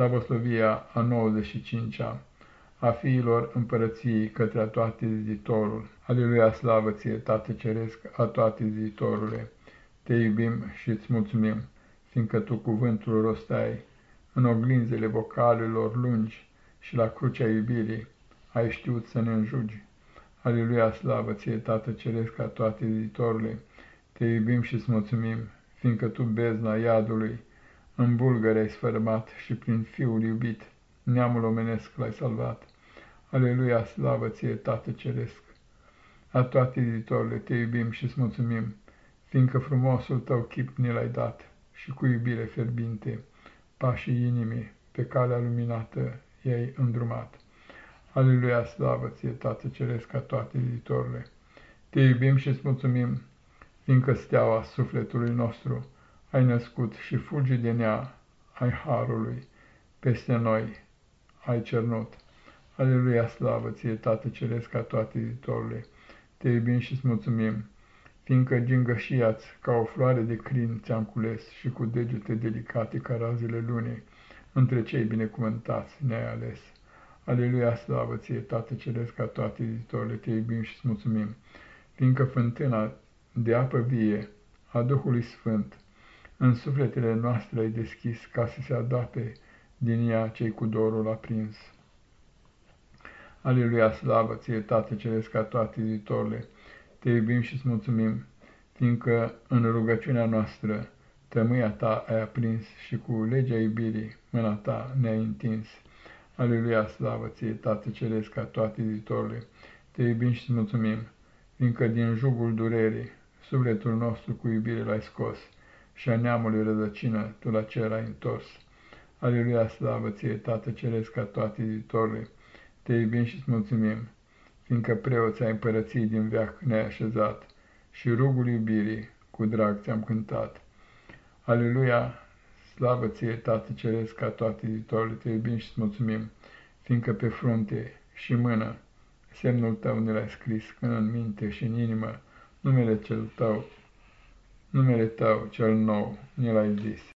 Slavoslovia a 95-a a fiilor împărăției către a toate ziditorul. Aleluia, slavă ție, Tată Ceresc, a toate ziditorule. Te iubim și îți mulțumim, fiindcă tu cuvântul rostai în oglinzele vocalelor lungi și la crucea iubirii ai știut să ne înjugi. Aleluia, slavă ție, Tată Ceresc, a toate ziditorule. Te iubim și îți mulțumim, fiindcă tu bezna iadului, în bulgări ai sfărmat și prin Fiul iubit, neamul omenesc l-ai salvat. Aleluia, slavă ție, Tată Ceresc! A toate editorile te iubim și îți mulțumim, fiindcă frumosul tău chip ne l-ai dat și cu iubire ferbinte, pașii inimii pe calea luminată i-ai îndrumat. Aleluia, slavă ție, Tată Ceresc, a toate editorile! Te iubim și îți mulțumim, fiindcă steaua sufletului nostru ai născut și fulgi de nea ai harului, peste noi ai cernut. Aleluia, slavă ție, Tată Ceresc, ca toate editorule, te iubim și-ți mulțumim, fiindcă gingășiați ca o floare de crin ți-am cules și cu degete delicate ca razele lunii, între cei binecuvântați ne-ai ales. Aleluia, slavă ție, Tată Ceresc, ca toate editorile, te iubim și-ți mulțumim, fiindcă fântâna de apă vie a Duhului Sfânt în sufletele noastre ai deschis ca să se adape din ea cei cu dorul aprins. Aleluia, slavă ție, Tată Ceresc, ca toate editorile, te iubim și îți mulțumim, fiindcă în rugăciunea noastră tămâia ta ai aprins și cu legea iubirii mâna ta ne-ai întins. Aleluia, slavă ție, Tată Ceresc, ca toate editorile, te iubim și îți mulțumim, fiindcă din jugul durerii sufletul nostru cu iubire l-ai scos și a neamului rădăcină tu la cer ai întors. Aleluia, slavă ție, Tată Ceresc, ca toate editorile, te iubim și îți mulțumim, fiindcă preoți ai împărății din veac ne-ai așezat și rugul iubirii cu drag ți-am cântat. Aleluia, slavă ție, Tată Ceresc, ca toate editorile, te iubim și îți mulțumim, fiindcă pe frunte și mână semnul tău ne l-ai scris, când în minte și în inimă numele cel tău, numele tău cel nou, ne l-ai zis.